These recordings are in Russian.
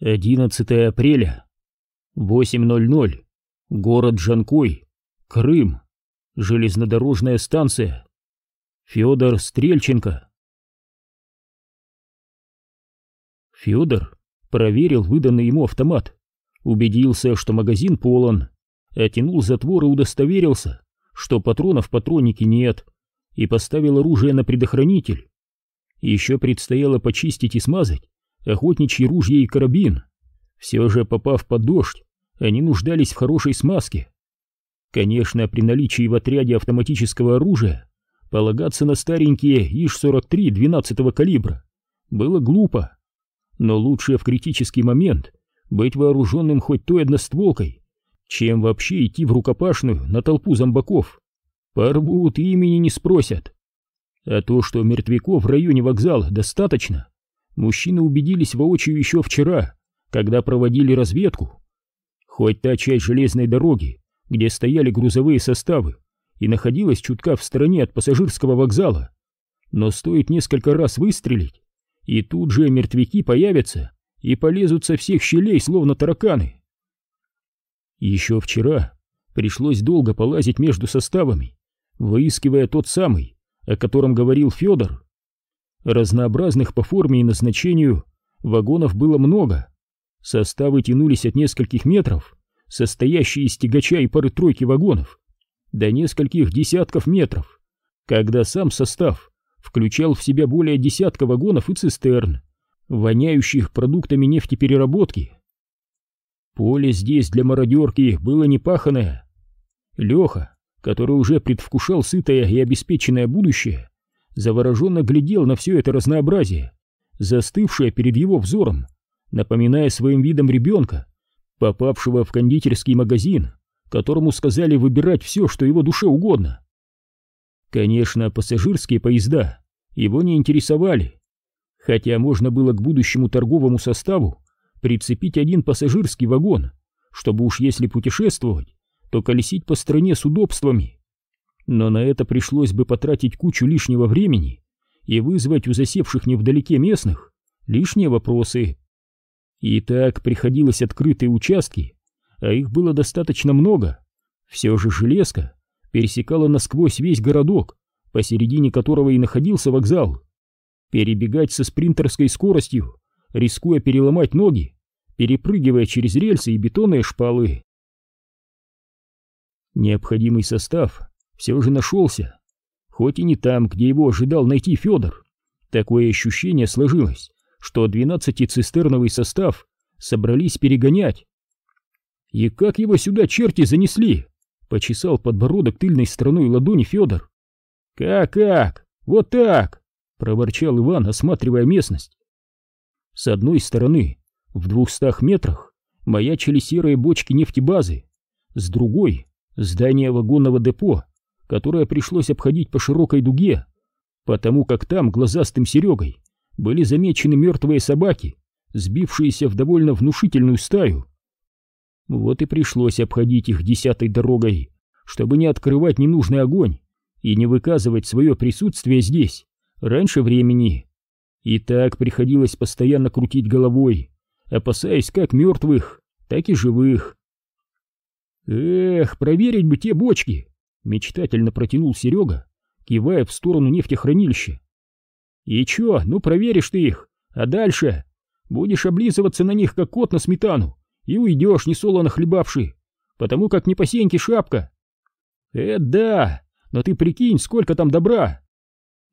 11 апреля, 8.00, город Жанкой, Крым, железнодорожная станция, Федор Стрельченко. Федор проверил выданный ему автомат, убедился, что магазин полон, оттянул затвор и удостоверился, что патронов в патроннике нет, и поставил оружие на предохранитель. Еще предстояло почистить и смазать охотничьи ружья и карабин. Все же, попав под дождь, они нуждались в хорошей смазке. Конечно, при наличии в отряде автоматического оружия полагаться на старенькие ИШ-43 12 калибра было глупо. Но лучше в критический момент быть вооруженным хоть той одностволкой, чем вообще идти в рукопашную на толпу зомбаков. Порвут и имени не спросят. А то, что мертвяков в районе вокзала достаточно, мужчины убедились воочию еще вчера, когда проводили разведку. Хоть та часть железной дороги, где стояли грузовые составы, и находилась чутка в стороне от пассажирского вокзала, но стоит несколько раз выстрелить, и тут же мертвяки появятся и полезут со всех щелей, словно тараканы. Еще вчера пришлось долго полазить между составами, выискивая тот самый, о котором говорил Федор. Разнообразных по форме и назначению вагонов было много. Составы тянулись от нескольких метров, состоящие из тягача и пары-тройки вагонов, до нескольких десятков метров, когда сам состав включал в себя более десятка вагонов и цистерн, воняющих продуктами нефтепереработки. Поле здесь для мародерки было непаханное. Леха, который уже предвкушал сытое и обеспеченное будущее, завороженно глядел на все это разнообразие, застывшее перед его взором, напоминая своим видом ребенка, попавшего в кондитерский магазин, которому сказали выбирать все, что его душе угодно. Конечно, пассажирские поезда его не интересовали, хотя можно было к будущему торговому составу прицепить один пассажирский вагон, чтобы уж если путешествовать, то колесить по стране с удобствами но на это пришлось бы потратить кучу лишнего времени и вызвать у засевших невдалеке местных лишние вопросы. И так приходилось открытые участки, а их было достаточно много. Все же железка пересекала насквозь весь городок, посередине которого и находился вокзал. Перебегать со спринтерской скоростью, рискуя переломать ноги, перепрыгивая через рельсы и бетонные шпалы. Необходимый состав все же нашелся. Хоть и не там, где его ожидал найти Федор. Такое ощущение сложилось, что двенадцатицистерновый состав собрались перегонять. «И как его сюда черти занесли?» — почесал подбородок тыльной стороной ладони Федор. «Как-как? Вот так!» — проворчал Иван, осматривая местность. С одной стороны, в двухстах метрах, маячили серые бочки нефтебазы, с другой — здание вагонного депо, которое пришлось обходить по широкой дуге, потому как там глазастым Серегой были замечены мертвые собаки, сбившиеся в довольно внушительную стаю. Вот и пришлось обходить их десятой дорогой, чтобы не открывать ненужный огонь и не выказывать свое присутствие здесь раньше времени. И так приходилось постоянно крутить головой, опасаясь как мертвых, так и живых. Эх, проверить бы те бочки, Мечтательно протянул Серега, кивая в сторону нефтехранилища. И чё, ну проверишь ты их, а дальше будешь облизываться на них, как кот на сметану, и уйдешь, не солоно хлебавший, потому как не по шапка. Э, да, но ты прикинь, сколько там добра.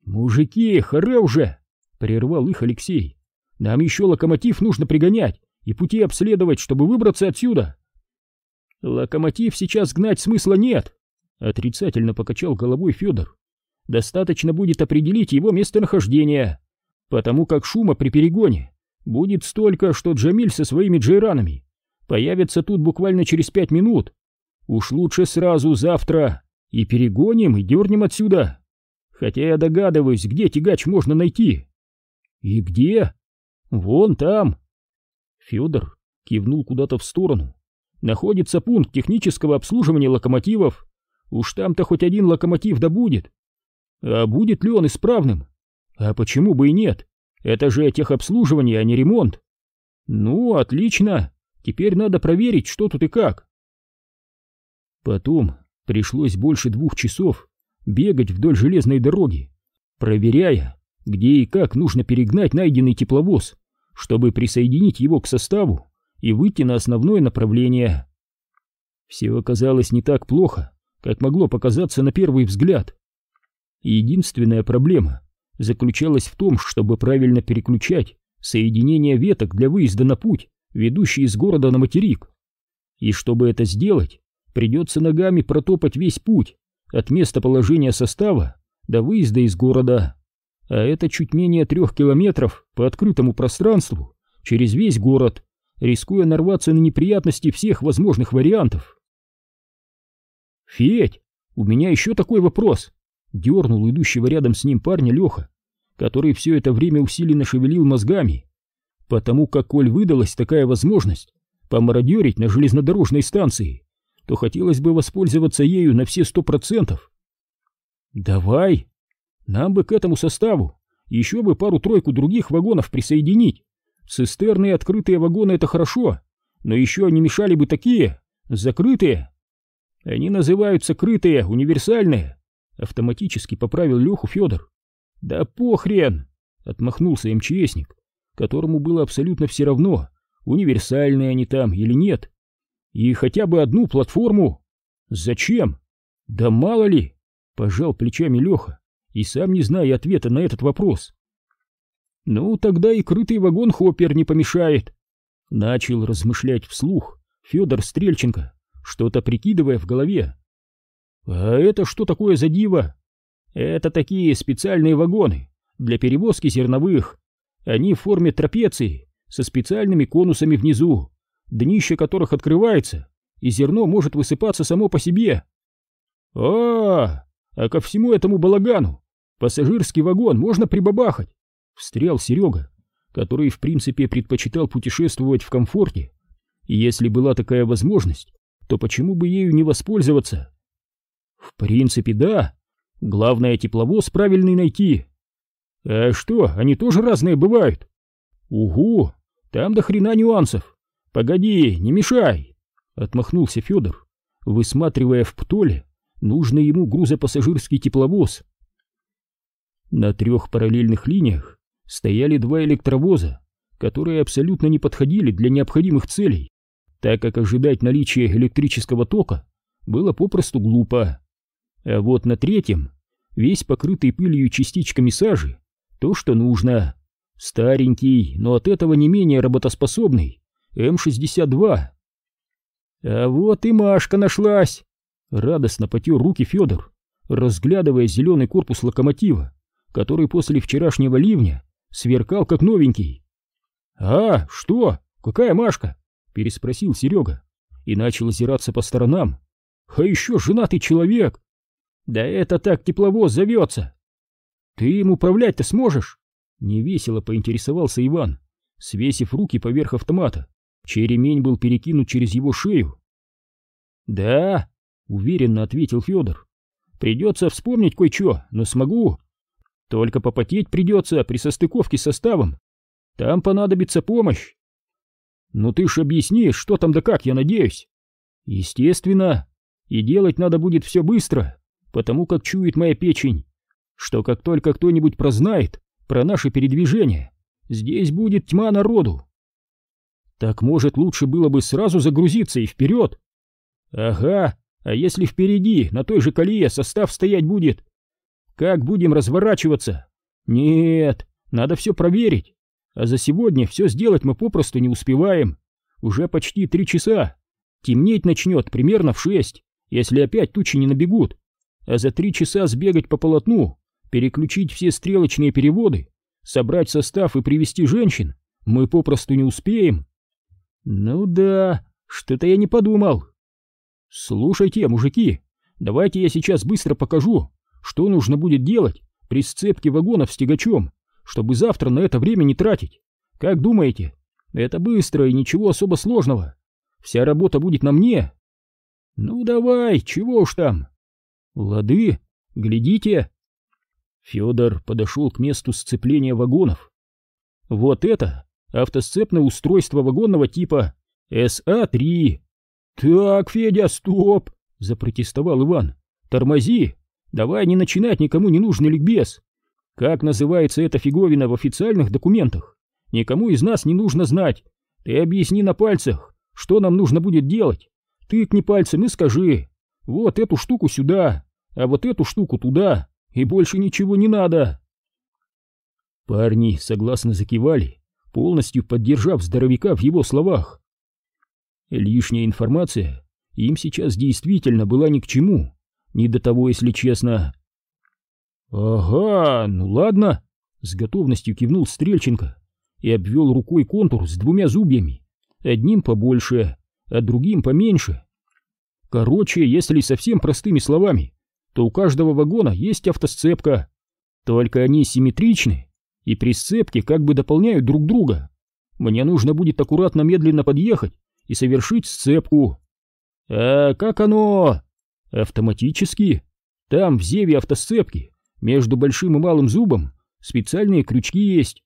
Мужики, харе уже, прервал их Алексей. Нам еще локомотив нужно пригонять и пути обследовать, чтобы выбраться отсюда. Локомотив сейчас гнать смысла нет, Отрицательно покачал головой Федор. Достаточно будет определить его местонахождение, потому как шума при перегоне будет столько, что Джамиль со своими джейранами появится тут буквально через пять минут. Уж лучше сразу завтра и перегоним, и дернем отсюда. Хотя я догадываюсь, где тягач можно найти. И где? Вон там. Федор кивнул куда-то в сторону. Находится пункт технического обслуживания локомотивов. Уж там-то хоть один локомотив да будет. А будет ли он исправным? А почему бы и нет? Это же техобслуживание, а не ремонт. Ну, отлично. Теперь надо проверить, что тут и как. Потом пришлось больше двух часов бегать вдоль железной дороги, проверяя, где и как нужно перегнать найденный тепловоз, чтобы присоединить его к составу и выйти на основное направление. Все оказалось не так плохо, как могло показаться на первый взгляд. Единственная проблема заключалась в том, чтобы правильно переключать соединение веток для выезда на путь, ведущий из города на материк. И чтобы это сделать, придется ногами протопать весь путь от места положения состава до выезда из города. А это чуть менее трех километров по открытому пространству через весь город, рискуя нарваться на неприятности всех возможных вариантов. «Федь, у меня еще такой вопрос!» — дернул идущего рядом с ним парня Леха, который все это время усиленно шевелил мозгами, потому как, коль выдалась такая возможность помародерить на железнодорожной станции, то хотелось бы воспользоваться ею на все сто процентов. «Давай! Нам бы к этому составу еще бы пару-тройку других вагонов присоединить. Цистерны и открытые вагоны — это хорошо, но еще не мешали бы такие, закрытые. Они называются крытые, универсальные. Автоматически поправил Леху Федор. Да похрен! Отмахнулся МЧСник, которому было абсолютно все равно, универсальные они там или нет. И хотя бы одну платформу. Зачем? Да мало ли! Пожал плечами Леха и сам не зная ответа на этот вопрос. Ну, тогда и крытый вагон-хоппер не помешает. Начал размышлять вслух Федор Стрельченко что-то прикидывая в голове. «А это что такое за диво?» «Это такие специальные вагоны для перевозки зерновых. Они в форме трапеции, со специальными конусами внизу, днище которых открывается, и зерно может высыпаться само по себе». «А, а ко всему этому балагану пассажирский вагон можно прибабахать!» — встрял Серега, который в принципе предпочитал путешествовать в комфорте. И если была такая возможность, то почему бы ею не воспользоваться? В принципе, да. Главное, тепловоз правильный найти. А что, они тоже разные бывают? Угу, там до хрена нюансов. Погоди, не мешай. Отмахнулся Федор, высматривая в птоле нужный ему грузопассажирский тепловоз. На трех параллельных линиях стояли два электровоза, которые абсолютно не подходили для необходимых целей так как ожидать наличия электрического тока было попросту глупо. А вот на третьем, весь покрытый пылью частичками сажи, то, что нужно. Старенький, но от этого не менее работоспособный М-62. А вот и Машка нашлась! Радостно потер руки Федор, разглядывая зеленый корпус локомотива, который после вчерашнего ливня сверкал как новенький. «А, что? Какая Машка?» Переспросил Серега и начал озираться по сторонам. А еще женатый человек! Да это так тепловоз зовется! Ты им управлять-то сможешь? Невесело поинтересовался Иван, свесив руки поверх автомата, чей ремень был перекинут через его шею. Да, уверенно ответил Федор. Придется вспомнить кое-что, но смогу. Только попотеть придется при состыковке с составом. Там понадобится помощь. «Ну ты ж объясни, что там да как, я надеюсь!» «Естественно, и делать надо будет все быстро, потому как чует моя печень, что как только кто-нибудь прознает про наше передвижение, здесь будет тьма народу. Так может лучше было бы сразу загрузиться и вперед? Ага, а если впереди, на той же колее, состав стоять будет? Как будем разворачиваться? Нет, надо все проверить. А за сегодня все сделать мы попросту не успеваем. Уже почти три часа. Темнеть начнет примерно в шесть, если опять тучи не набегут. А за три часа сбегать по полотну, переключить все стрелочные переводы, собрать состав и привести женщин мы попросту не успеем. Ну да, что-то я не подумал. Слушайте, мужики, давайте я сейчас быстро покажу, что нужно будет делать при сцепке вагонов с тягачом чтобы завтра на это время не тратить. Как думаете? Это быстро и ничего особо сложного. Вся работа будет на мне. Ну давай, чего уж там. Лады, глядите. Федор подошел к месту сцепления вагонов. Вот это автосцепное устройство вагонного типа СА-3. Так, Федя, стоп, запротестовал Иван. Тормози, давай не начинать никому не нужный ликбез. Как называется эта фиговина в официальных документах? Никому из нас не нужно знать. Ты объясни на пальцах, что нам нужно будет делать. Тыкни пальцем и скажи, вот эту штуку сюда, а вот эту штуку туда, и больше ничего не надо. Парни согласно закивали, полностью поддержав здоровяка в его словах. Лишняя информация им сейчас действительно была ни к чему, не до того, если честно. «Ага, ну ладно», — с готовностью кивнул Стрельченко и обвел рукой контур с двумя зубьями, одним побольше, а другим поменьше. Короче, если совсем простыми словами, то у каждого вагона есть автосцепка, только они симметричны и при сцепке как бы дополняют друг друга. Мне нужно будет аккуратно медленно подъехать и совершить сцепку. А как оно? Автоматически. Там в зеве автосцепки между большим и малым зубом специальные крючки есть.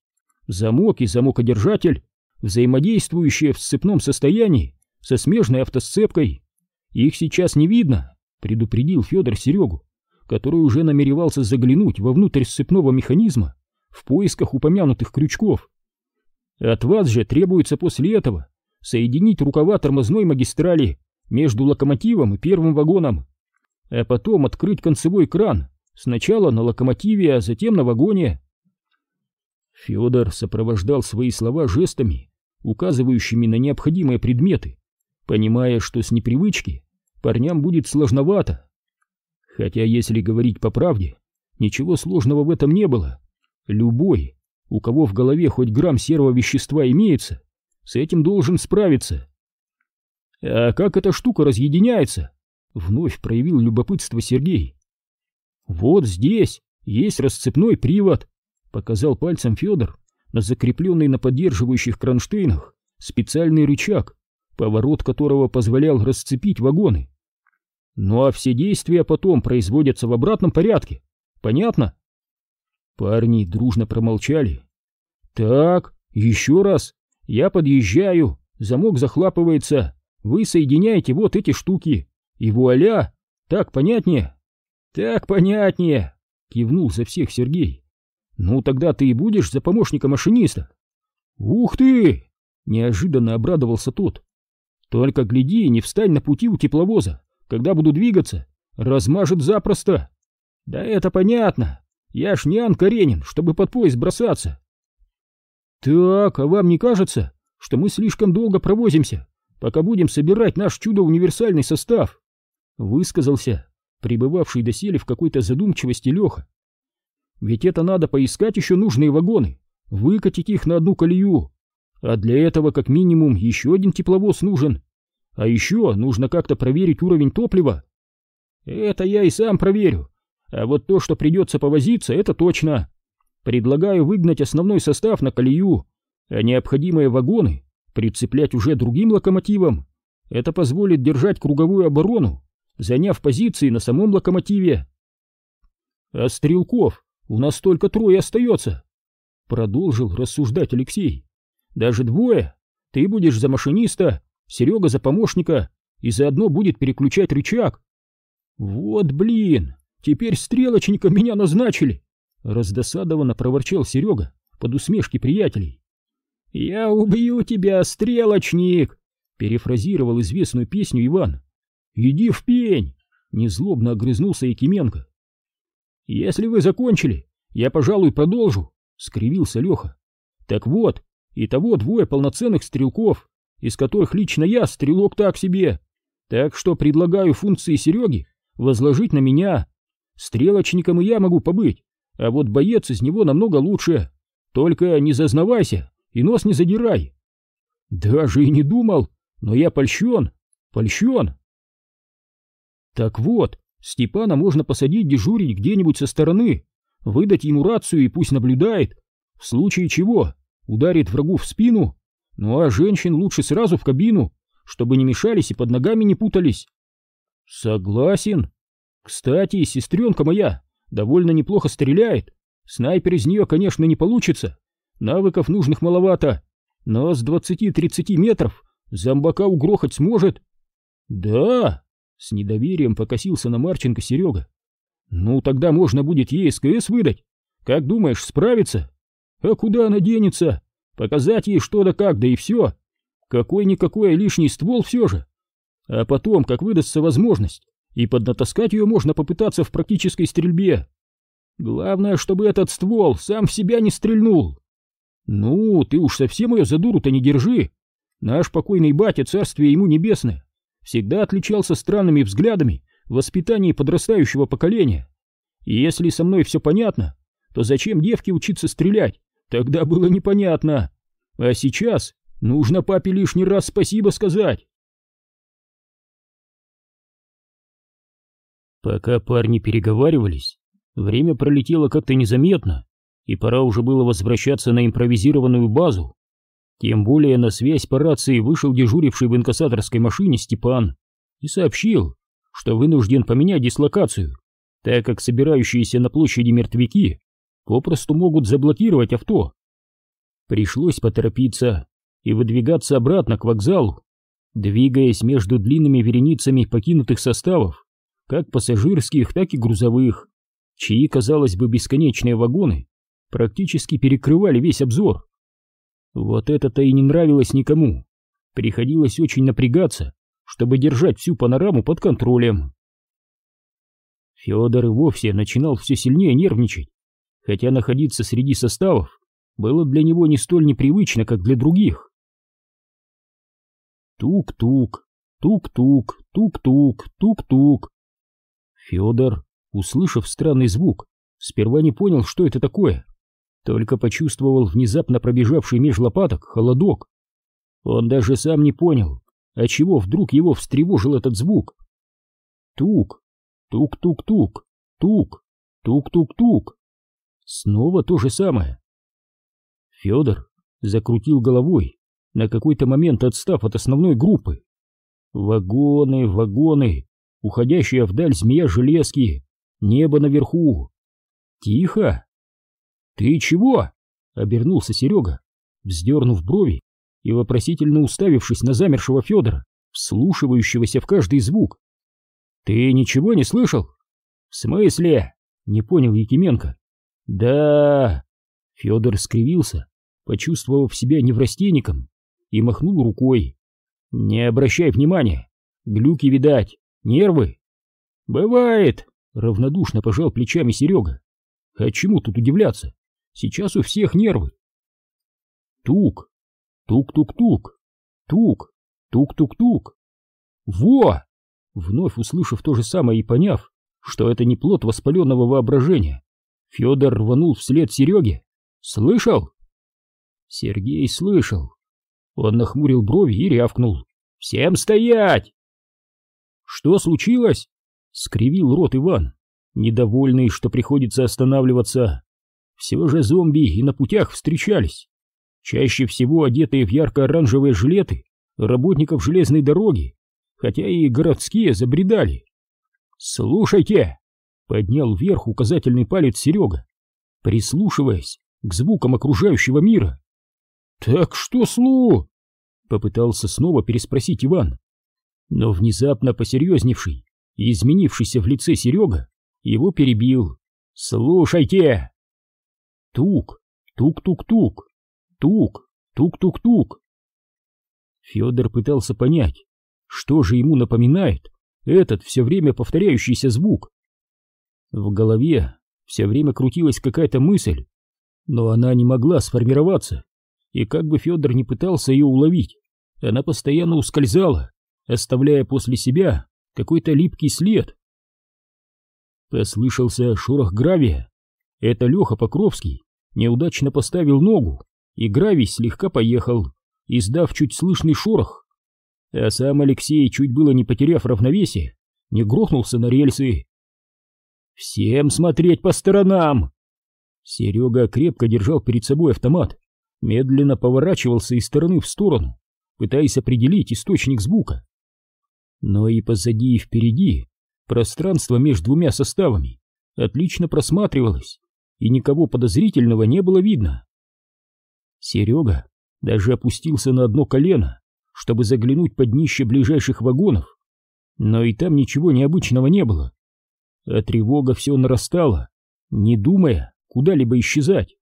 Замок и замокодержатель, взаимодействующие в сцепном состоянии со смежной автосцепкой. Их сейчас не видно, предупредил Федор Серегу, который уже намеревался заглянуть вовнутрь сцепного механизма в поисках упомянутых крючков. От вас же требуется после этого соединить рукава тормозной магистрали между локомотивом и первым вагоном, а потом открыть концевой кран сначала на локомотиве, а затем на вагоне. Федор сопровождал свои слова жестами, указывающими на необходимые предметы, понимая, что с непривычки парням будет сложновато. Хотя, если говорить по правде, ничего сложного в этом не было. Любой, у кого в голове хоть грамм серого вещества имеется, с этим должен справиться. «А как эта штука разъединяется?» — вновь проявил любопытство Сергей. «Вот здесь есть расцепной привод», — показал пальцем Федор на закрепленный на поддерживающих кронштейнах специальный рычаг, поворот которого позволял расцепить вагоны. Ну а все действия потом производятся в обратном порядке. Понятно? Парни дружно промолчали. Так, еще раз. Я подъезжаю, замок захлапывается, вы соединяете вот эти штуки, и вуаля! Так понятнее? Так понятнее, кивнул за всех Сергей. Ну тогда ты и будешь за помощника машиниста. Ух ты! Неожиданно обрадовался тот. Только гляди, не встань на пути у тепловоза, когда буду двигаться, размажет запросто. Да это понятно, я ж не Ан Каренин, чтобы под поезд бросаться. Так, а вам не кажется, что мы слишком долго провозимся, пока будем собирать наш чудо-универсальный состав? Высказался пребывавший доселе в какой-то задумчивости Леха. Ведь это надо поискать еще нужные вагоны, выкатить их на одну колею, а для этого как минимум еще один тепловоз нужен. А еще нужно как-то проверить уровень топлива. Это я и сам проверю. А вот то, что придется повозиться, это точно. Предлагаю выгнать основной состав на колею, а необходимые вагоны прицеплять уже другим локомотивом. Это позволит держать круговую оборону, заняв позиции на самом локомотиве. А стрелков у нас только трое остается, продолжил рассуждать Алексей. Даже двое. Ты будешь за машиниста, Серега за помощника, и заодно будет переключать рычаг. Вот блин, теперь стрелочника меня назначили. Раздосадованно проворчал Серега под усмешки приятелей. «Я убью тебя, стрелочник!» Перефразировал известную песню Иван. «Иди в пень!» Незлобно огрызнулся Якименко. «Если вы закончили, я, пожалуй, продолжу», — скривился Леха. «Так вот, Итого двое полноценных стрелков, из которых лично я стрелок так себе. Так что предлагаю функции Сереги возложить на меня. Стрелочником и я могу побыть, а вот боец из него намного лучше. Только не зазнавайся и нос не задирай. Даже и не думал, но я польщен, польщен. Так вот, Степана можно посадить дежурить где-нибудь со стороны, выдать ему рацию и пусть наблюдает, в случае чего ударит врагу в спину, ну а женщин лучше сразу в кабину, чтобы не мешались и под ногами не путались. Согласен. Кстати, сестренка моя довольно неплохо стреляет. Снайпер из нее, конечно, не получится. Навыков нужных маловато. но с двадцати-тридцати метров зомбака угрохать сможет. Да, с недоверием покосился на Марченко Серега. Ну, тогда можно будет ей СКС выдать. Как думаешь, справится? А куда она денется? Показать ей что да как, да и все. Какой-никакой лишний ствол все же. А потом, как выдастся возможность, и поднатаскать ее можно попытаться в практической стрельбе. Главное, чтобы этот ствол сам в себя не стрельнул. Ну, ты уж совсем ее за дуру-то не держи. Наш покойный батя, царствие ему небесное, всегда отличался странными взглядами в воспитании подрастающего поколения. И если со мной все понятно, то зачем девке учиться стрелять? Тогда было непонятно. А сейчас нужно папе лишний раз спасибо сказать. Пока парни переговаривались, время пролетело как-то незаметно, и пора уже было возвращаться на импровизированную базу. Тем более на связь по рации вышел дежуривший в инкассаторской машине Степан и сообщил, что вынужден поменять дислокацию, так как собирающиеся на площади мертвяки попросту могут заблокировать авто. Пришлось поторопиться и выдвигаться обратно к вокзалу, двигаясь между длинными вереницами покинутых составов, как пассажирских, так и грузовых, чьи, казалось бы, бесконечные вагоны практически перекрывали весь обзор. Вот это-то и не нравилось никому. Приходилось очень напрягаться, чтобы держать всю панораму под контролем. Федор и вовсе начинал все сильнее нервничать, хотя находиться среди составов было для него не столь непривычно, как для других. Тук-тук, тук-тук, тук-тук, тук-тук. Федор, услышав странный звук, сперва не понял, что это такое, только почувствовал внезапно пробежавший меж лопаток холодок. Он даже сам не понял, а чего вдруг его встревожил этот звук. Тук, тук-тук-тук, тук, тук-тук-тук. Снова то же самое. Федор закрутил головой, на какой-то момент отстав от основной группы. Вагоны, вагоны, уходящая вдаль змея железки, небо наверху. Тихо. «Ты чего?» — обернулся Серега, вздернув брови и вопросительно уставившись на замершего Федора, вслушивающегося в каждый звук. «Ты ничего не слышал?» «В смысле?» — не понял Якименко. «Да...» — Федор скривился, почувствовав себя неврастенником, и махнул рукой. «Не обращай внимания, глюки видать, нервы». «Бывает», — равнодушно пожал плечами Серега. «А чему тут удивляться? Сейчас у всех нервы». Тук, Тук-тук-тук! Тук! Тук-тук-тук! Во! Вновь услышав то же самое и поняв, что это не плод воспаленного воображения, Федор рванул вслед Сереге. «Слышал?» Сергей слышал. Он нахмурил брови и рявкнул. «Всем стоять!» «Что случилось?» — скривил рот Иван, недовольный, что приходится останавливаться. Все же зомби и на путях встречались чаще всего одетые в ярко-оранжевые жилеты работников железной дороги, хотя и городские забредали. «Слушайте!» — поднял вверх указательный палец Серега, прислушиваясь к звукам окружающего мира. «Так что слу?» — попытался снова переспросить Иван. Но внезапно посерьезневший и изменившийся в лице Серега его перебил. «Слушайте!» Тук, тук-тук-тук, Тук, тук-тук-тук. Федор пытался понять, что же ему напоминает этот все время повторяющийся звук. В голове все время крутилась какая-то мысль, но она не могла сформироваться, и как бы Федор не пытался ее уловить, она постоянно ускользала, оставляя после себя какой-то липкий след. Послышался шорох гравия. Это Леха Покровский неудачно поставил ногу и гравий слегка поехал, издав чуть слышный шорох. А сам Алексей, чуть было не потеряв равновесие, не грохнулся на рельсы. «Всем смотреть по сторонам!» Серега крепко держал перед собой автомат, медленно поворачивался из стороны в сторону, пытаясь определить источник звука. Но и позади и впереди пространство между двумя составами отлично просматривалось, и никого подозрительного не было видно. Серега даже опустился на одно колено, чтобы заглянуть под днище ближайших вагонов, но и там ничего необычного не было. А тревога все нарастала, не думая куда-либо исчезать.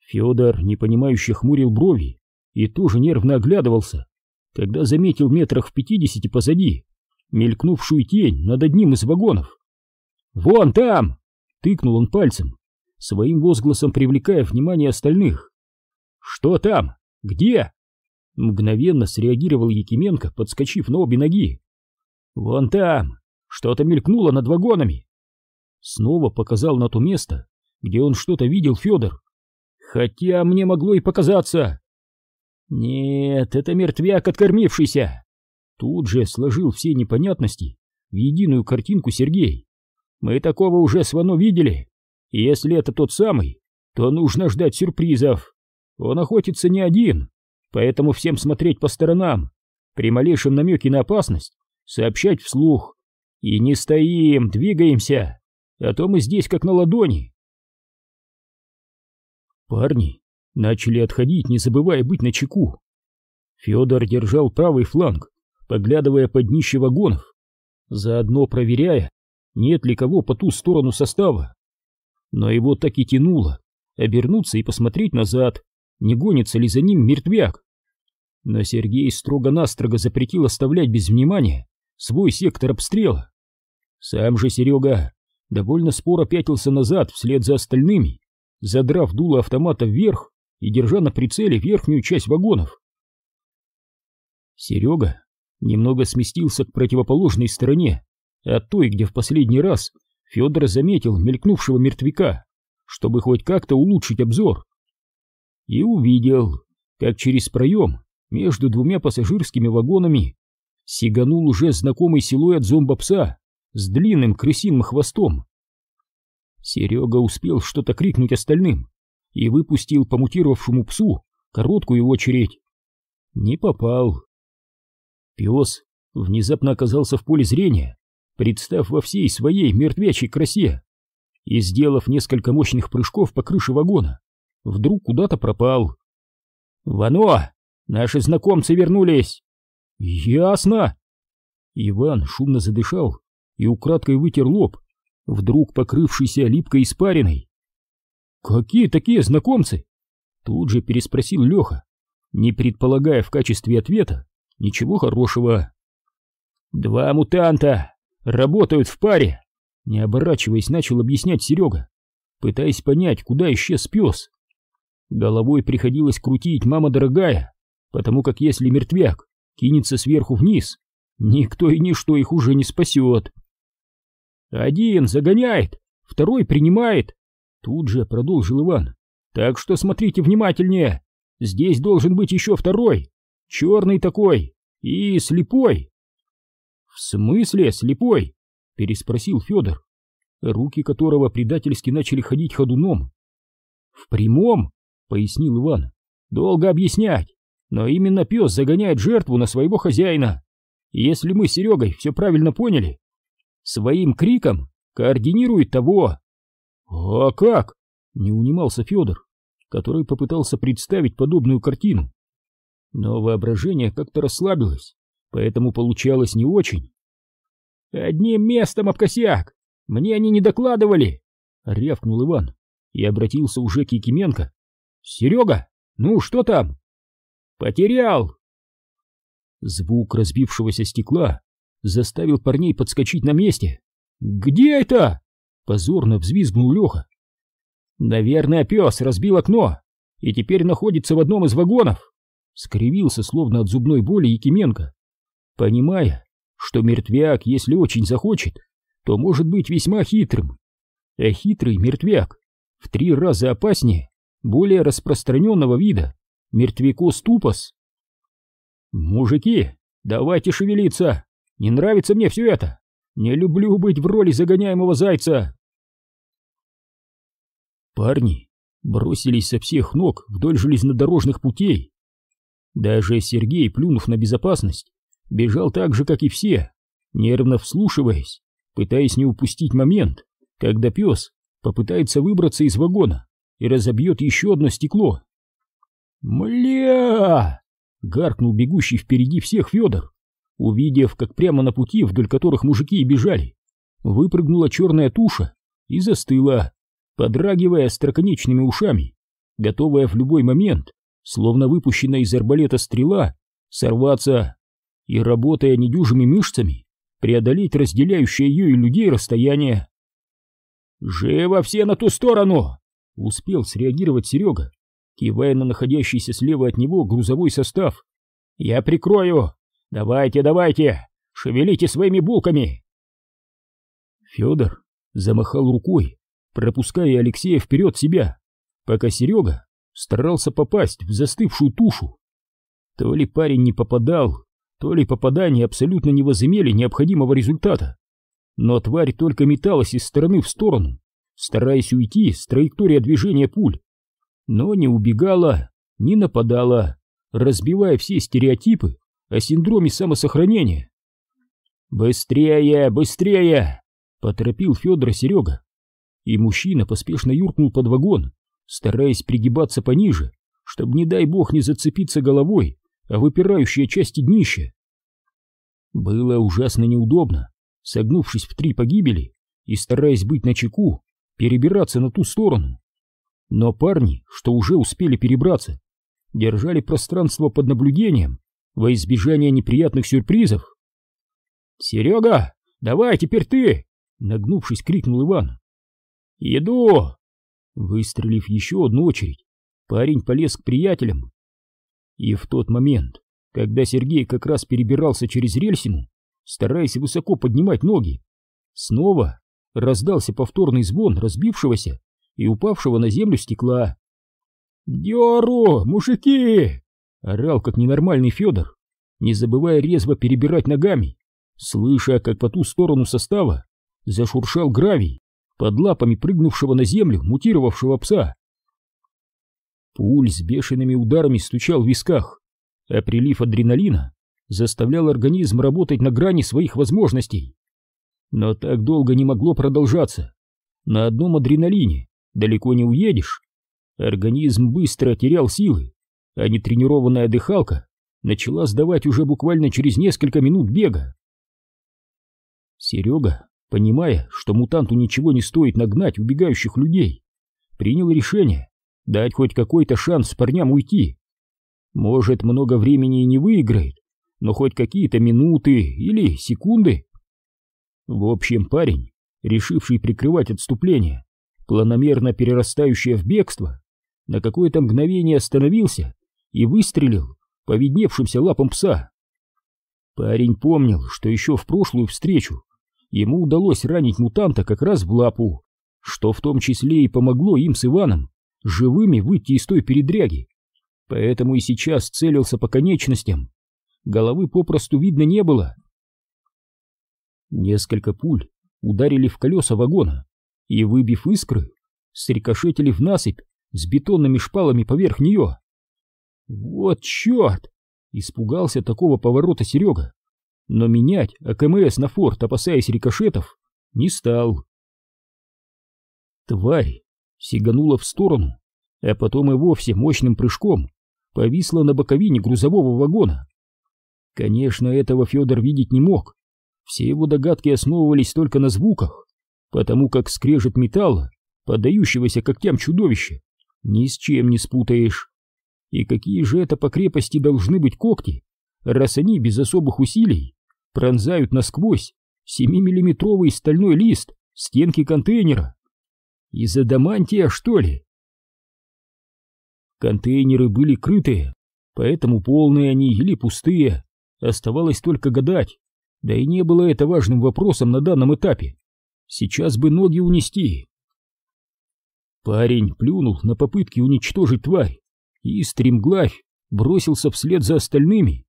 Федор, непонимающе хмурил брови и тоже нервно оглядывался, когда заметил метрах в пятидесяти позади мелькнувшую тень над одним из вагонов. «Вон там!» — тыкнул он пальцем, своим возгласом привлекая внимание остальных. «Что там? Где?» Мгновенно среагировал Якименко, подскочив на обе ноги. «Вон там! Что-то мелькнуло над вагонами!» Снова показал на то место, где он что-то видел Федор. «Хотя мне могло и показаться!» «Нет, это мертвяк, откормившийся!» Тут же сложил все непонятности в единую картинку Сергей. «Мы такого уже с Вано видели, если это тот самый, то нужно ждать сюрпризов. Он охотится не один, поэтому всем смотреть по сторонам, при малейшем намеке на опасность сообщать вслух. И не стоим, двигаемся, а то мы здесь как на ладони». Парни начали отходить, не забывая быть на чеку. Федор держал правый фланг, поглядывая под днище вагонов, заодно проверяя, нет ли кого по ту сторону состава. Но его так и тянуло обернуться и посмотреть назад, не гонится ли за ним мертвяк. Но Сергей строго-настрого запретил оставлять без внимания свой сектор обстрела. Сам же Серега довольно споро пятился назад вслед за остальными, задрав дуло автомата вверх и держа на прицеле верхнюю часть вагонов. Серега немного сместился к противоположной стороне, от той, где в последний раз Федор заметил мелькнувшего мертвяка, чтобы хоть как-то улучшить обзор. И увидел, как через проем между двумя пассажирскими вагонами сиганул уже знакомый силуэт зомбопса с длинным крысиным хвостом. Серега успел что-то крикнуть остальным и выпустил по псу короткую очередь. Не попал. Пес внезапно оказался в поле зрения, представ во всей своей мертвячей красе, и, сделав несколько мощных прыжков по крыше вагона, вдруг куда-то пропал. «Вано! Наши знакомцы вернулись!» «Ясно!» Иван шумно задышал и украдкой вытер лоб, вдруг покрывшийся липкой испариной. «Какие такие знакомцы?» Тут же переспросил Леха, не предполагая в качестве ответа ничего хорошего. «Два мутанта работают в паре!» Не оборачиваясь, начал объяснять Серега, пытаясь понять, куда исчез пес. Головой приходилось крутить, мама дорогая, потому как если мертвяк кинется сверху вниз, никто и ничто их уже не спасет. Один загоняет, второй принимает. Тут же продолжил Иван. Так что смотрите внимательнее. Здесь должен быть еще второй. Черный такой. И слепой. В смысле слепой? Переспросил Федор, руки которого предательски начали ходить ходуном. В прямом, пояснил Иван. Долго объяснять, но именно пес загоняет жертву на своего хозяина. Если мы с Серегой все правильно поняли, своим криком координирует того. А как? Не унимался Федор, который попытался представить подобную картину. Но воображение как-то расслабилось, поэтому получалось не очень. «Одним местом об косяк! Мне они не докладывали!» — рявкнул Иван и обратился уже к Якименко. «Серега, ну что там?» «Потерял!» Звук разбившегося стекла заставил парней подскочить на месте. «Где это?» — позорно взвизгнул Леха. «Наверное, пес разбил окно и теперь находится в одном из вагонов», — скривился, словно от зубной боли Якименко, понимая, что мертвяк, если очень захочет, то может быть весьма хитрым. А хитрый мертвяк в три раза опаснее более распространенного вида мертвякос тупос. «Мужики, давайте шевелиться!» Не нравится мне все это. Не люблю быть в роли загоняемого зайца. Парни бросились со всех ног вдоль железнодорожных путей. Даже Сергей, плюнув на безопасность, бежал так же, как и все, нервно вслушиваясь, пытаясь не упустить момент, когда пес попытается выбраться из вагона и разобьет еще одно стекло. «Мля!» — гаркнул бегущий впереди всех Федор, увидев, как прямо на пути, вдоль которых мужики и бежали, выпрыгнула черная туша и застыла, подрагивая остроконечными ушами, готовая в любой момент, словно выпущенная из арбалета стрела, сорваться и, работая недюжими мышцами, преодолеть разделяющее ее и людей расстояние. «Живо все на ту сторону!» — успел среагировать Серега, кивая на находящийся слева от него грузовой состав. «Я прикрою! Давайте, давайте! Шевелите своими булками!» Федор замахал рукой, пропуская Алексея вперед себя, пока Серега старался попасть в застывшую тушу. То ли парень не попадал, то ли попадания абсолютно не возымели необходимого результата. Но тварь только металась из стороны в сторону, стараясь уйти с траектории движения пуль. Но не убегала, не нападала, разбивая все стереотипы о синдроме самосохранения. «Быстрее, быстрее!» — поторопил Федора Серега. И мужчина поспешно юркнул под вагон, стараясь пригибаться пониже, чтобы, не дай бог, не зацепиться головой а выпирающие части днища. Было ужасно неудобно, согнувшись в три погибели и стараясь быть начеку, перебираться на ту сторону. Но парни, что уже успели перебраться, держали пространство под наблюдением во избежание неприятных сюрпризов. «Серега, давай теперь ты!» — нагнувшись, крикнул Иван. «Иду!» Выстрелив еще одну очередь, парень полез к приятелям, и в тот момент, когда Сергей как раз перебирался через рельсину, стараясь высоко поднимать ноги, снова раздался повторный звон разбившегося и упавшего на землю стекла. «Дёру, мужики!» — орал как ненормальный Федор, не забывая резво перебирать ногами, слыша, как по ту сторону состава зашуршал гравий под лапами прыгнувшего на землю мутировавшего пса. Пульс бешеными ударами стучал в висках, а прилив адреналина заставлял организм работать на грани своих возможностей. Но так долго не могло продолжаться. На одном адреналине далеко не уедешь. Организм быстро терял силы, а нетренированная дыхалка начала сдавать уже буквально через несколько минут бега. Серега, понимая, что мутанту ничего не стоит нагнать убегающих людей, принял решение дать хоть какой-то шанс парням уйти. Может, много времени и не выиграет, но хоть какие-то минуты или секунды. В общем, парень, решивший прикрывать отступление, планомерно перерастающее в бегство, на какое-то мгновение остановился и выстрелил по видневшимся лапам пса. Парень помнил, что еще в прошлую встречу ему удалось ранить мутанта как раз в лапу, что в том числе и помогло им с Иваном живыми выйти из той передряги. Поэтому и сейчас целился по конечностям. Головы попросту видно не было. Несколько пуль ударили в колеса вагона и, выбив искры, срикошетили в насыпь с бетонными шпалами поверх нее. Вот черт! Испугался такого поворота Серега, но менять АКМС на форт, опасаясь рикошетов, не стал. Тварь сиганула в сторону, а потом и вовсе мощным прыжком повисла на боковине грузового вагона. Конечно, этого Федор видеть не мог. Все его догадки основывались только на звуках, потому как скрежет металла, поддающегося когтям чудовища, ни с чем не спутаешь. И какие же это по крепости должны быть когти, раз они без особых усилий пронзают насквозь семимиллиметровый стальной лист стенки контейнера. Из адамантия, что ли? Контейнеры были крытые, поэтому полные они или пустые, оставалось только гадать. Да и не было это важным вопросом на данном этапе. Сейчас бы ноги унести. Парень плюнул на попытки уничтожить тварь и, стремглавь, бросился вслед за остальными.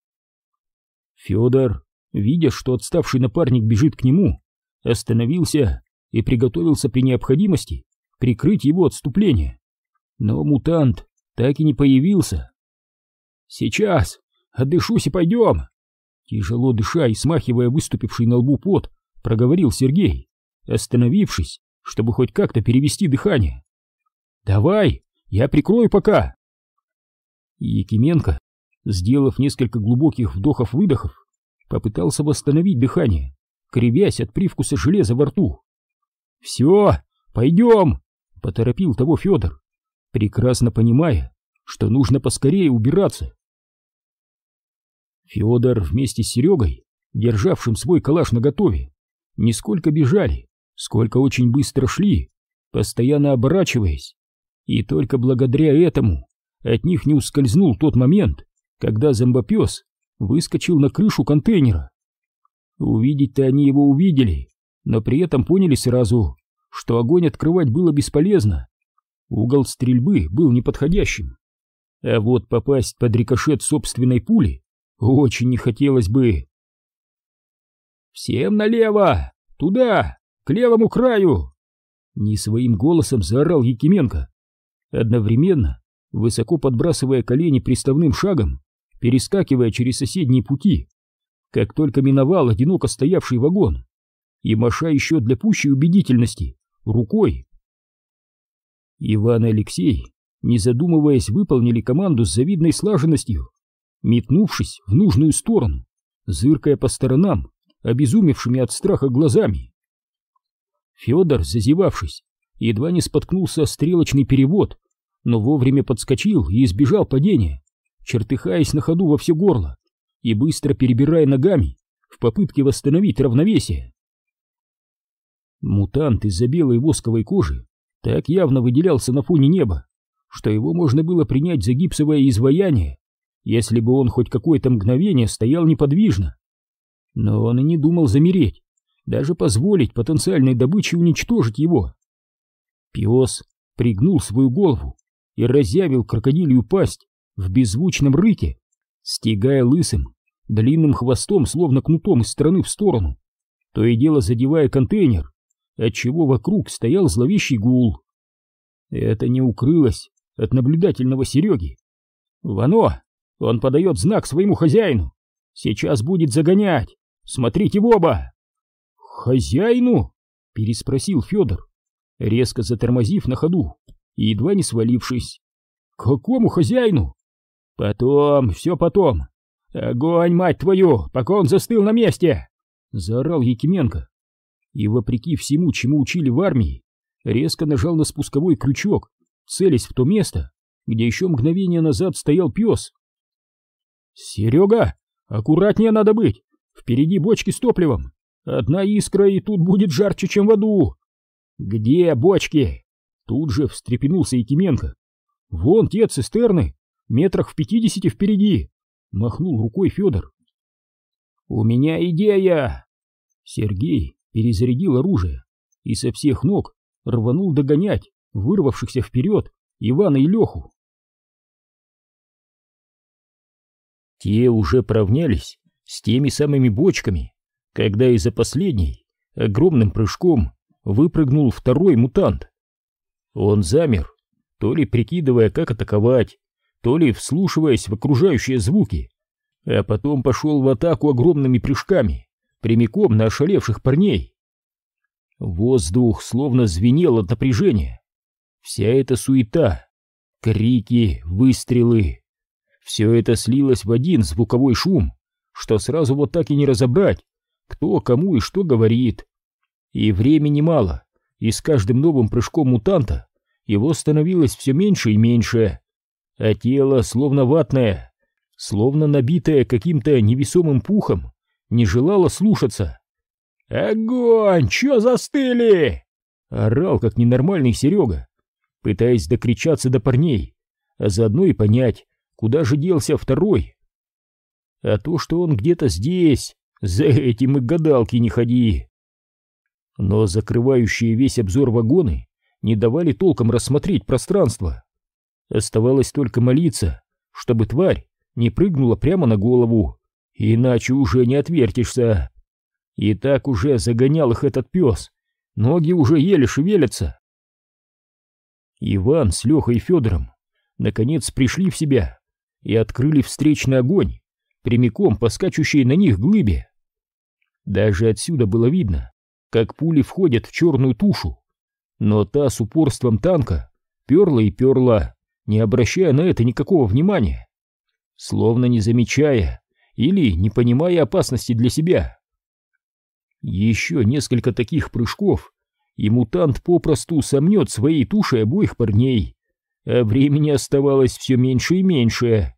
Федор, видя, что отставший напарник бежит к нему, остановился и приготовился при необходимости прикрыть его отступление. Но мутант так и не появился. «Сейчас! Отдышусь и пойдем!» Тяжело дыша и смахивая выступивший на лбу пот, проговорил Сергей, остановившись, чтобы хоть как-то перевести дыхание. «Давай, я прикрою пока!» Якименко, сделав несколько глубоких вдохов-выдохов, попытался восстановить дыхание, кривясь от привкуса железа во рту. «Все, пойдем!» — поторопил того Федор, прекрасно понимая, что нужно поскорее убираться. Федор вместе с Серегой, державшим свой калаш наготове, не сколько бежали, сколько очень быстро шли, постоянно оборачиваясь, и только благодаря этому от них не ускользнул тот момент, когда зомбопес выскочил на крышу контейнера. Увидеть-то они его увидели, но при этом поняли сразу, что огонь открывать было бесполезно. Угол стрельбы был неподходящим. А вот попасть под рикошет собственной пули очень не хотелось бы. «Всем налево! Туда! К левому краю!» Не своим голосом заорал Якименко. Одновременно, высоко подбрасывая колени приставным шагом, перескакивая через соседние пути, как только миновал одиноко стоявший вагон, и маша еще для пущей убедительности рукой. Иван и Алексей, не задумываясь, выполнили команду с завидной слаженностью, метнувшись в нужную сторону, зыркая по сторонам, обезумевшими от страха глазами. Федор, зазевавшись, едва не споткнулся о стрелочный перевод, но вовремя подскочил и избежал падения, чертыхаясь на ходу во все горло и быстро перебирая ногами в попытке восстановить равновесие. Мутант из-за белой восковой кожи так явно выделялся на фоне неба, что его можно было принять за гипсовое изваяние, если бы он хоть какое-то мгновение стоял неподвижно. Но он и не думал замереть, даже позволить потенциальной добыче уничтожить его. Пес пригнул свою голову и разъявил крокодилью пасть в беззвучном рыке, стегая лысым, длинным хвостом, словно кнутом из стороны в сторону, то и дело задевая контейнер, отчего вокруг стоял зловещий гул. Это не укрылось от наблюдательного Сереги. «Вано! Он подает знак своему хозяину! Сейчас будет загонять! Смотрите в оба!» «Хозяину?» — переспросил Федор, резко затормозив на ходу и едва не свалившись. «Какому хозяину?» «Потом, все потом! Огонь, мать твою, пока он застыл на месте!» — заорал Якименко. И, вопреки всему, чему учили в армии, резко нажал на спусковой крючок, целясь в то место, где еще мгновение назад стоял пес. «Серега, аккуратнее надо быть! Впереди бочки с топливом! Одна искра, и тут будет жарче, чем в аду!» «Где бочки?» Тут же встрепенулся Якименко. «Вон те цистерны, метрах в пятидесяти впереди!» Махнул рукой Федор. «У меня идея!» Сергей перезарядил оружие и со всех ног рванул догонять вырвавшихся вперед Ивана и Леху. Те уже поравнялись с теми самыми бочками, когда из-за последней огромным прыжком выпрыгнул второй мутант. Он замер, то ли прикидывая, как атаковать, то ли вслушиваясь в окружающие звуки, а потом пошел в атаку огромными прыжками, прямиком на ошалевших парней. Воздух словно звенел от напряжения. Вся эта суета, крики, выстрелы, все это слилось в один звуковой шум, что сразу вот так и не разобрать, кто кому и что говорит. И времени мало, и с каждым новым прыжком мутанта его становилось все меньше и меньше, а тело словно ватное, словно набитое каким-то невесомым пухом, не желало слушаться. «Огонь! Чё застыли?» — орал, как ненормальный Серега, пытаясь докричаться до парней, а заодно и понять, куда же делся второй. А то, что он где-то здесь, за этим и гадалки не ходи. Но закрывающие весь обзор вагоны не давали толком рассмотреть пространство. Оставалось только молиться, чтобы тварь не прыгнула прямо на голову, иначе уже не отвертишься. И так уже загонял их этот пес, ноги уже еле шевелятся. Иван с Лехой и Федором наконец пришли в себя и открыли встречный огонь, прямиком по скачущей на них глыбе. Даже отсюда было видно, как пули входят в черную тушу, но та с упорством танка перла и перла, не обращая на это никакого внимания. словно не замечая или не понимая опасности для себя. Еще несколько таких прыжков, и мутант попросту сомнет своей тушей обоих парней, а времени оставалось все меньше и меньше.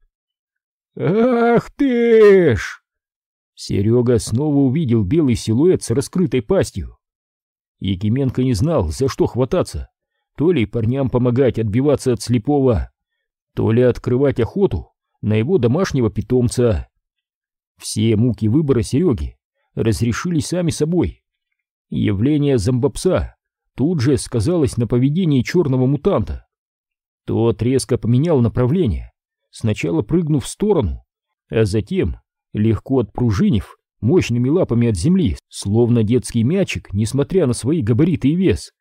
«Ах ты ж!» Серега снова увидел белый силуэт с раскрытой пастью. Якименко не знал, за что хвататься, то ли парням помогать отбиваться от слепого, то ли открывать охоту на его домашнего питомца. Все муки выбора Сереги разрешились сами собой. Явление зомбопса тут же сказалось на поведении черного мутанта. Тот резко поменял направление, сначала прыгнув в сторону, а затем, легко отпружинив, мощными лапами от земли, словно детский мячик, несмотря на свои габариты и вес,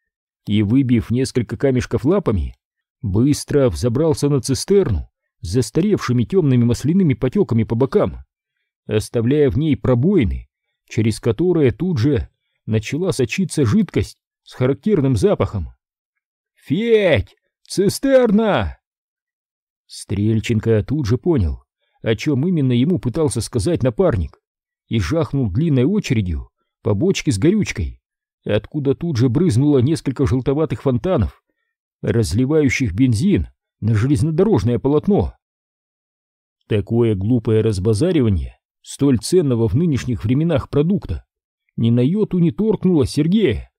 и, выбив несколько камешков лапами, быстро взобрался на цистерну с застаревшими темными масляными потеками по бокам, оставляя в ней пробоины, через которые тут же начала сочиться жидкость с характерным запахом. «Федь! Цистерна!» Стрельченко тут же понял, о чем именно ему пытался сказать напарник, и жахнул длинной очередью по бочке с горючкой, откуда тут же брызнуло несколько желтоватых фонтанов, разливающих бензин на железнодорожное полотно. Такое глупое разбазаривание столь ценного в нынешних временах продукта ни на йоту не торкнуло Сергея.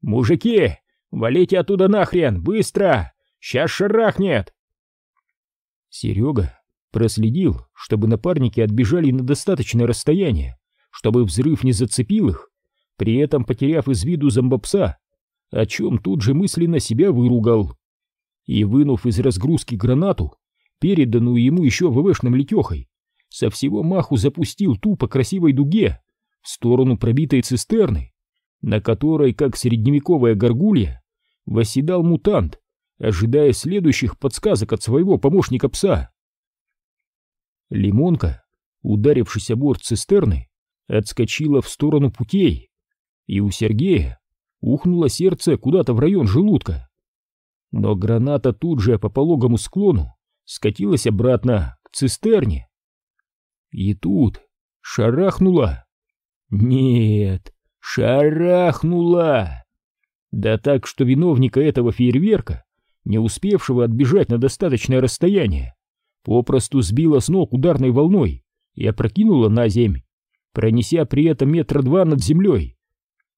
«Мужики, валите оттуда нахрен, быстро! Сейчас шарахнет!» Серега проследил, чтобы напарники отбежали на достаточное расстояние, чтобы взрыв не зацепил их, при этом потеряв из виду зомбопса, о чем тут же мысленно себя выругал. И, вынув из разгрузки гранату, переданную ему еще ВВшным летехой, со всего маху запустил ту по красивой дуге в сторону пробитой цистерны, на которой, как средневековая горгулья, восседал мутант, ожидая следующих подсказок от своего помощника пса. Лимонка, ударившись о борт цистерны, отскочила в сторону путей, и у Сергея ухнуло сердце куда-то в район желудка. Но граната тут же по пологому склону скатилась обратно к цистерне. И тут шарахнула. Нет, шарахнула. Да так, что виновника этого фейерверка, не успевшего отбежать на достаточное расстояние, попросту сбила с ног ударной волной и опрокинула на земь, пронеся при этом метра два над землей.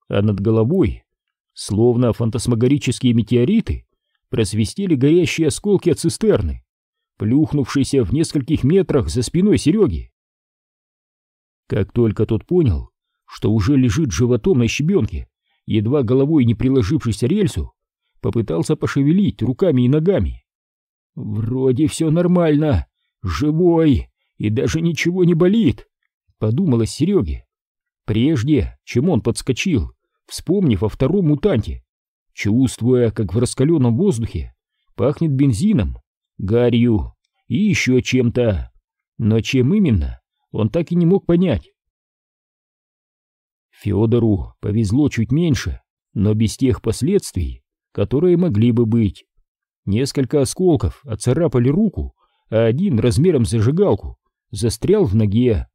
А над головой, словно фантасмагорические метеориты, просвистели горящие осколки от цистерны, плюхнувшиеся в нескольких метрах за спиной Сереги. Как только тот понял, что уже лежит животом на щебенке, едва головой не приложившись о рельсу, попытался пошевелить руками и ногами. «Вроде все нормально, живой, и даже ничего не болит», — подумалось Сереге. Прежде, чем он подскочил, вспомнив о втором мутанте, чувствуя, как в раскаленном воздухе пахнет бензином, гарью и еще чем-то. Но чем именно, он так и не мог понять. Федору повезло чуть меньше, но без тех последствий, которые могли бы быть. Несколько осколков оцарапали руку, а один размером зажигалку застрял в ноге.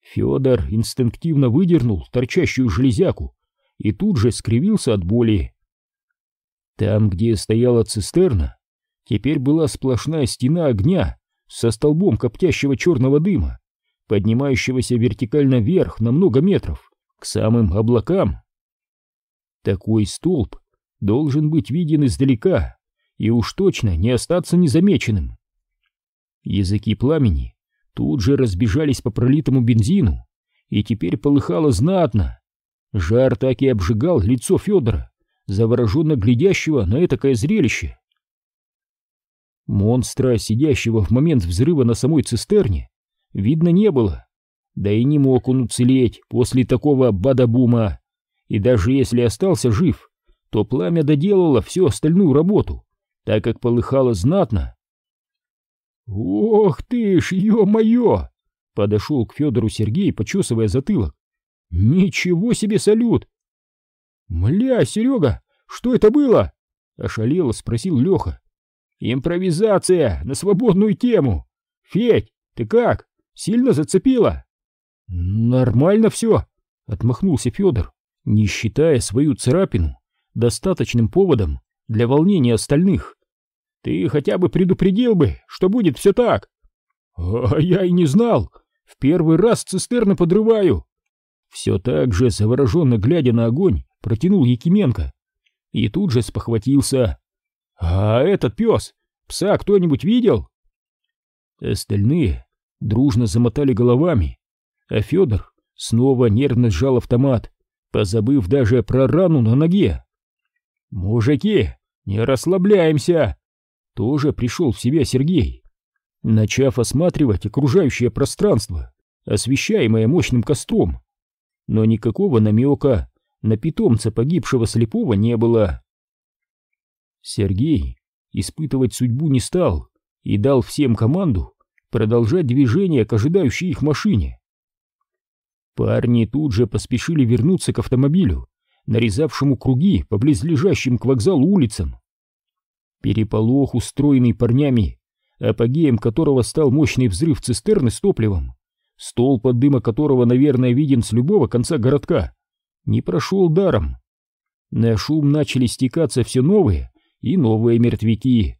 Федор инстинктивно выдернул торчащую железяку и тут же скривился от боли. Там, где стояла цистерна, теперь была сплошная стена огня со столбом коптящего черного дыма, поднимающегося вертикально вверх на много метров, к самым облакам. Такой столб должен быть виден издалека, и уж точно не остаться незамеченным. Языки пламени тут же разбежались по пролитому бензину, и теперь полыхало знатно. Жар так и обжигал лицо Федора, завороженно глядящего на этакое зрелище. Монстра, сидящего в момент взрыва на самой цистерне, видно не было, да и не мог он уцелеть после такого бадабума, и даже если остался жив, то пламя доделало всю остальную работу, так как полыхало знатно. «Ох ты ж, ё-моё!» — подошел к Федору Сергей, почесывая затылок. «Ничего себе салют!» «Мля, Серега, что это было?» — ошалело спросил Леха. «Импровизация на свободную тему! Федь, Ты как? Сильно зацепило?» «Нормально все», — отмахнулся Федор, не считая свою царапину достаточным поводом для волнения остальных. «Ты хотя бы предупредил бы, что будет все так!» «А я и не знал! В первый раз цистерны подрываю!» Все так же, завороженно глядя на огонь, протянул Якименко. И тут же спохватился. «А этот пес, пса кто-нибудь видел?» Остальные дружно замотали головами, а Федор снова нервно сжал автомат, позабыв даже про рану на ноге. «Мужики, не расслабляемся!» Тоже пришел в себя Сергей, начав осматривать окружающее пространство, освещаемое мощным костром. Но никакого намека на питомца погибшего слепого не было. Сергей испытывать судьбу не стал и дал всем команду продолжать движение к ожидающей их машине. Парни тут же поспешили вернуться к автомобилю, нарезавшему круги по близлежащим к вокзалу улицам. Переполох, устроенный парнями, апогеем которого стал мощный взрыв цистерны с топливом, столб от дыма которого, наверное, виден с любого конца городка, не прошел даром. На шум начали стекаться все новые и новые мертвяки,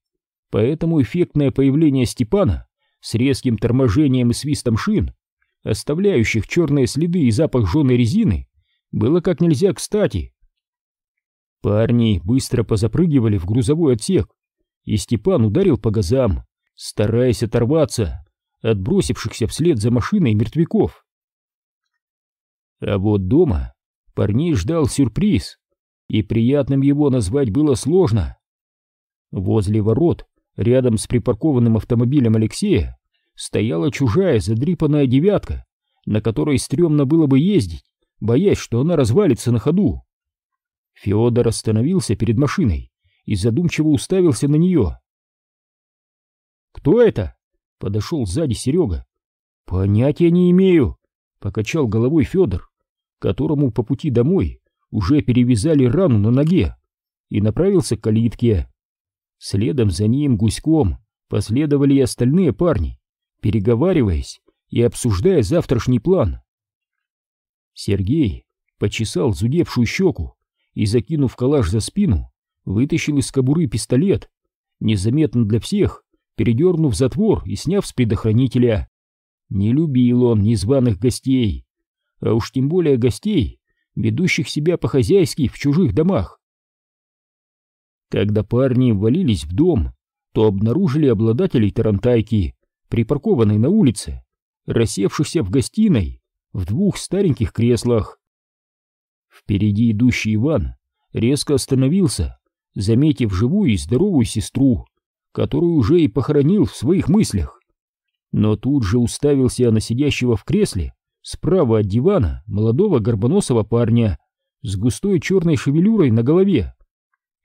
поэтому эффектное появление Степана с резким торможением и свистом шин оставляющих черные следы и запах жженой резины, было как нельзя кстати. Парни быстро позапрыгивали в грузовой отсек, и Степан ударил по газам, стараясь оторваться от бросившихся вслед за машиной мертвяков. А вот дома парней ждал сюрприз, и приятным его назвать было сложно. Возле ворот, рядом с припаркованным автомобилем Алексея, стояла чужая задрипанная девятка, на которой стрёмно было бы ездить, боясь, что она развалится на ходу. Федор остановился перед машиной и задумчиво уставился на нее. «Кто это?» — подошел сзади Серега. «Понятия не имею», — покачал головой Федор, которому по пути домой уже перевязали рану на ноге, и направился к калитке. Следом за ним гуськом последовали и остальные парни, переговариваясь и обсуждая завтрашний план. Сергей почесал зудевшую щеку и, закинув калаш за спину, вытащил из кобуры пистолет, незаметно для всех, передернув затвор и сняв с предохранителя. Не любил он незваных гостей, а уж тем более гостей, ведущих себя по-хозяйски в чужих домах. Когда парни ввалились в дом, то обнаружили обладателей тарантайки, припаркованной на улице, рассевшихся в гостиной в двух стареньких креслах. Впереди идущий Иван резко остановился, заметив живую и здоровую сестру, которую уже и похоронил в своих мыслях. Но тут же уставился на сидящего в кресле справа от дивана молодого горбоносого парня с густой черной шевелюрой на голове,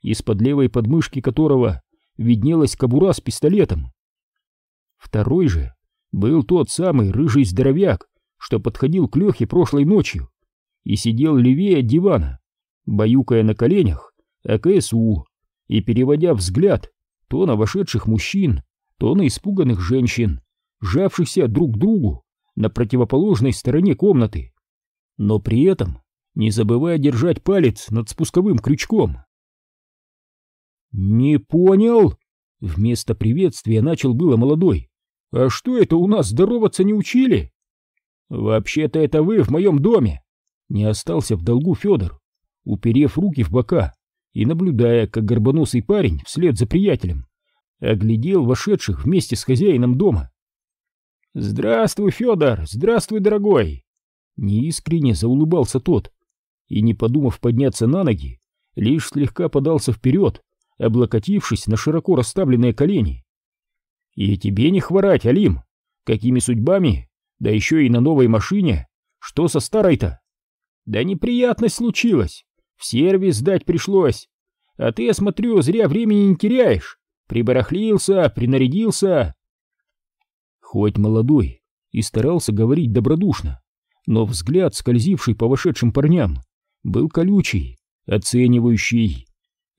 из-под левой подмышки которого виднелась кобура с пистолетом. Второй же был тот самый рыжий здоровяк, что подходил к Лехе прошлой ночью и сидел левее от дивана, баюкая на коленях АКСУ и переводя взгляд то на вошедших мужчин, то на испуганных женщин, сжавшихся друг к другу на противоположной стороне комнаты, но при этом не забывая держать палец над спусковым крючком. «Не понял?» Вместо приветствия начал было молодой. «А что это у нас здороваться не учили?» «Вообще-то это вы в моем доме!» Не остался в долгу Федор, уперев руки в бока и наблюдая, как горбоносый парень вслед за приятелем оглядел вошедших вместе с хозяином дома. «Здравствуй, Федор! Здравствуй, дорогой!» Неискренне заулыбался тот и, не подумав подняться на ноги, лишь слегка подался вперед, облокотившись на широко расставленные колени. «И тебе не хворать, Алим! Какими судьбами? Да еще и на новой машине! Что со старой-то?» «Да неприятность случилась! В сервис сдать пришлось! А ты, я смотрю, зря времени не теряешь! Прибарахлился, принарядился!» Хоть молодой и старался говорить добродушно, но взгляд, скользивший по вошедшим парням, был колючий, оценивающий.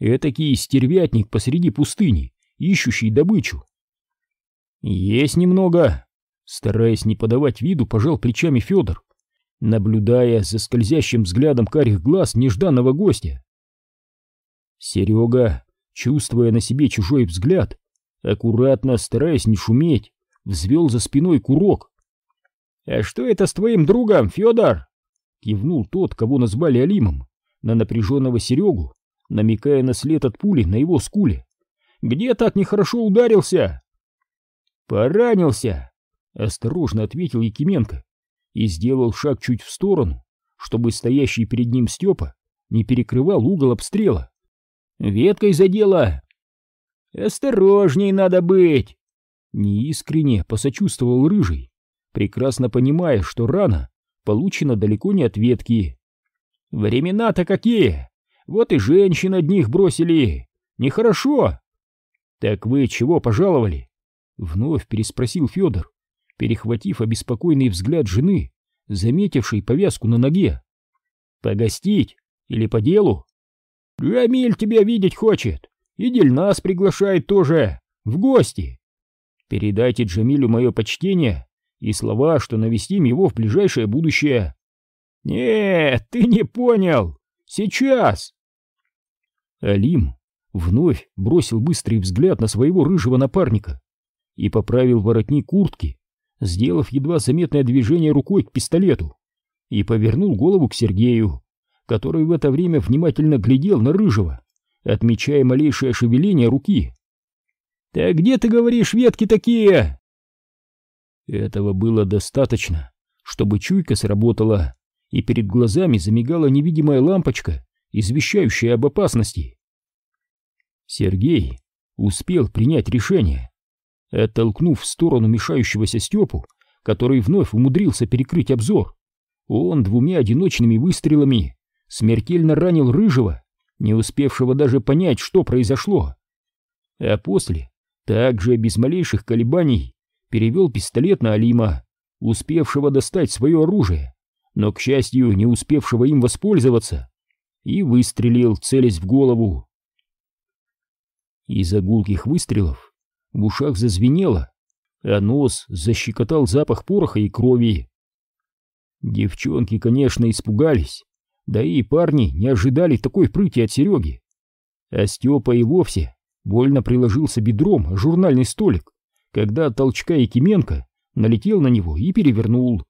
Этакий стервятник посреди пустыни, ищущий добычу. «Есть немного», — Стараясь не подавать виду, пожал плечами Федор, наблюдая за скользящим взглядом карих глаз нежданного гостя. Серега, чувствуя на себе чужой взгляд, аккуратно, стараясь не шуметь, взвел за спиной курок. «А что это с твоим другом, Федор?» Кивнул тот, кого назвали Алимом, на напряженного Серегу, намекая на след от пули на его скуле. «Где так нехорошо ударился?» «Поранился!» — осторожно ответил Якименко и сделал шаг чуть в сторону, чтобы стоящий перед ним Степа не перекрывал угол обстрела. «Веткой задела!» «Осторожней надо быть!» Неискренне посочувствовал Рыжий, прекрасно понимая, что рана получена далеко не от ветки. «Времена-то какие! Вот и женщин одних бросили! Нехорошо!» «Так вы чего пожаловали?» Вновь переспросил Федор, перехватив обеспокоенный взгляд жены, заметившей повязку на ноге. «Погостить? Или по делу?» «Джамиль тебя видеть хочет, и Дельнас приглашает тоже, в гости!» Передайте Джамилю мое почтение и слова, что навестим его в ближайшее будущее. Нет, ты не понял. Сейчас. Алим вновь бросил быстрый взгляд на своего рыжего напарника и поправил воротник куртки, сделав едва заметное движение рукой к пистолету, и повернул голову к Сергею, который в это время внимательно глядел на рыжего, отмечая малейшее шевеление руки. «Так где, ты говоришь, ветки такие?» Этого было достаточно, чтобы чуйка сработала, и перед глазами замигала невидимая лампочка, извещающая об опасности. Сергей успел принять решение. Оттолкнув в сторону мешающегося Степу, который вновь умудрился перекрыть обзор, он двумя одиночными выстрелами смертельно ранил Рыжего, не успевшего даже понять, что произошло. А после также без малейших колебаний перевел пистолет на Алима, успевшего достать свое оружие, но, к счастью, не успевшего им воспользоваться, и выстрелил, целясь в голову. Из-за гулких выстрелов в ушах зазвенело, а нос защекотал запах пороха и крови. Девчонки, конечно, испугались, да и парни не ожидали такой прыти от Сереги. А Степа и вовсе больно приложился бедром о журнальный столик, когда от толчка Якименко налетел на него и перевернул.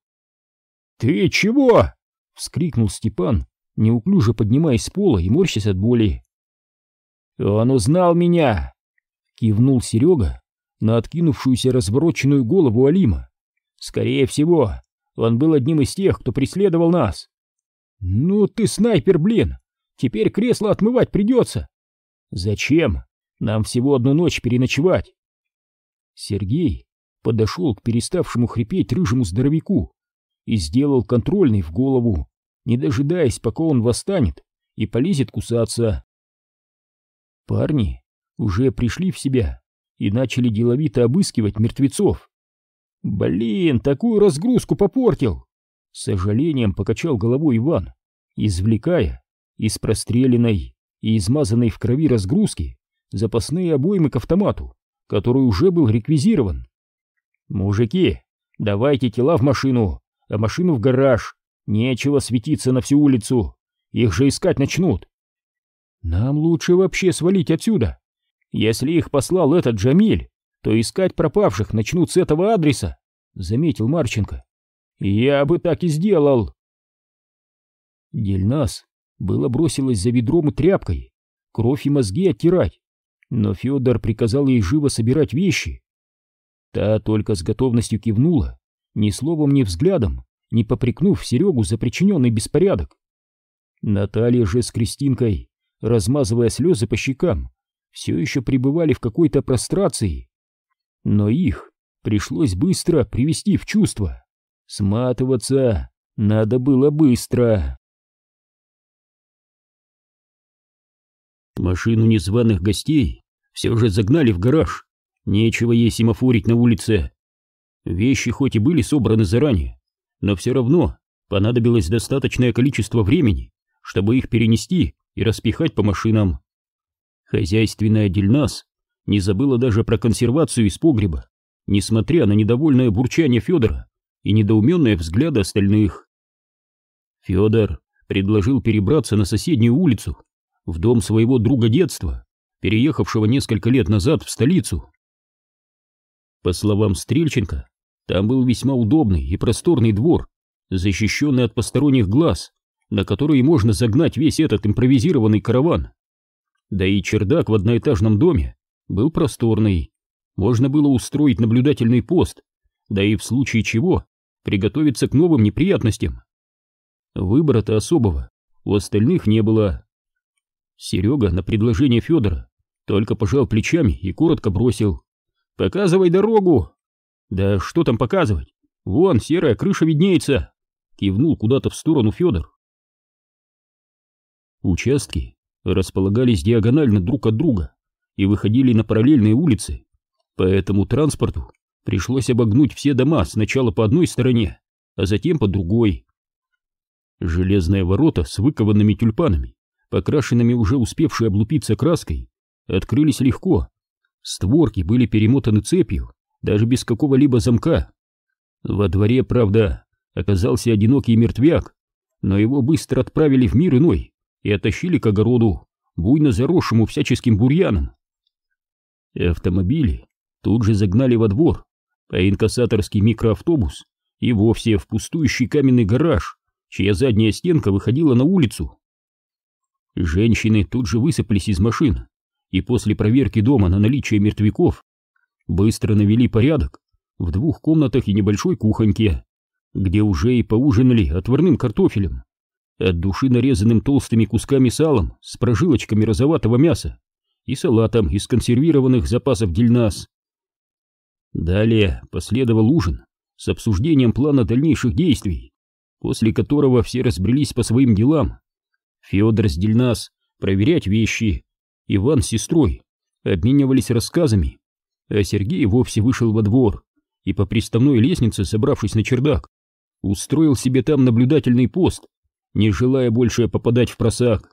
«Ты чего?» — вскрикнул Степан, неуклюже поднимаясь с пола и морщась от боли. «Он узнал меня!» — кивнул Серега на откинувшуюся развороченную голову Алима. «Скорее всего, он был одним из тех, кто преследовал нас». «Ну ты снайпер, блин! Теперь кресло отмывать придется!» «Зачем? Нам всего одну ночь переночевать. Сергей подошел к переставшему хрипеть рыжему здоровяку и сделал контрольный в голову, не дожидаясь, пока он восстанет и полезет кусаться. Парни уже пришли в себя и начали деловито обыскивать мертвецов. «Блин, такую разгрузку попортил!» С сожалением покачал головой Иван, извлекая из простреленной и измазанной в крови разгрузки запасные обоймы к автомату, который уже был реквизирован. «Мужики, давайте тела в машину, а машину в гараж. Нечего светиться на всю улицу, их же искать начнут». «Нам лучше вообще свалить отсюда. Если их послал этот Джамиль, то искать пропавших начнут с этого адреса», — заметил Марченко. «Я бы так и сделал». Дельнас было бросилась за ведром и тряпкой, кровь и мозги оттирать, но Федор приказал ей живо собирать вещи. Та только с готовностью кивнула, ни словом, ни взглядом, не попрекнув Серегу за причиненный беспорядок. Наталья же с Кристинкой, размазывая слезы по щекам, все еще пребывали в какой-то прострации. Но их пришлось быстро привести в чувство. Сматываться надо было быстро. Машину незваных гостей все же загнали в гараж. Нечего ей семафорить на улице. Вещи хоть и были собраны заранее, но все равно понадобилось достаточное количество времени, чтобы их перенести и распихать по машинам. Хозяйственная Дельнас не забыла даже про консервацию из погреба, несмотря на недовольное бурчание Федора и недоуменные взгляды остальных. Федор предложил перебраться на соседнюю улицу, в дом своего друга детства, переехавшего несколько лет назад в столицу. По словам Стрельченко, там был весьма удобный и просторный двор, защищенный от посторонних глаз, на который можно загнать весь этот импровизированный караван. Да и чердак в одноэтажном доме был просторный, можно было устроить наблюдательный пост, да и в случае чего приготовиться к новым неприятностям. Выбора-то особого у остальных не было. Серега на предложение Федора только пожал плечами и коротко бросил. «Показывай дорогу!» «Да что там показывать? Вон, серая крыша виднеется!» Кивнул куда-то в сторону Федор. Участки располагались диагонально друг от друга и выходили на параллельные улицы, поэтому транспорту пришлось обогнуть все дома сначала по одной стороне, а затем по другой. Железные ворота с выкованными тюльпанами, покрашенными уже успевшей облупиться краской, открылись легко. Створки были перемотаны цепью, даже без какого-либо замка. Во дворе, правда, оказался одинокий мертвяк, но его быстро отправили в мир иной и оттащили к огороду, буйно заросшему всяческим бурьяном. Автомобили тут же загнали во двор, а инкассаторский микроавтобус и вовсе в пустующий каменный гараж, чья задняя стенка выходила на улицу. Женщины тут же высыпались из машин и после проверки дома на наличие мертвяков быстро навели порядок в двух комнатах и небольшой кухоньке, где уже и поужинали отварным картофелем, от души нарезанным толстыми кусками салом с прожилочками розоватого мяса и салатом из консервированных запасов дельнас. Далее последовал ужин с обсуждением плана дальнейших действий, после которого все разбрелись по своим делам. Федор с Дельнас проверять вещи, Иван с сестрой обменивались рассказами, а Сергей вовсе вышел во двор и по приставной лестнице, собравшись на чердак, устроил себе там наблюдательный пост, не желая больше попадать в просак.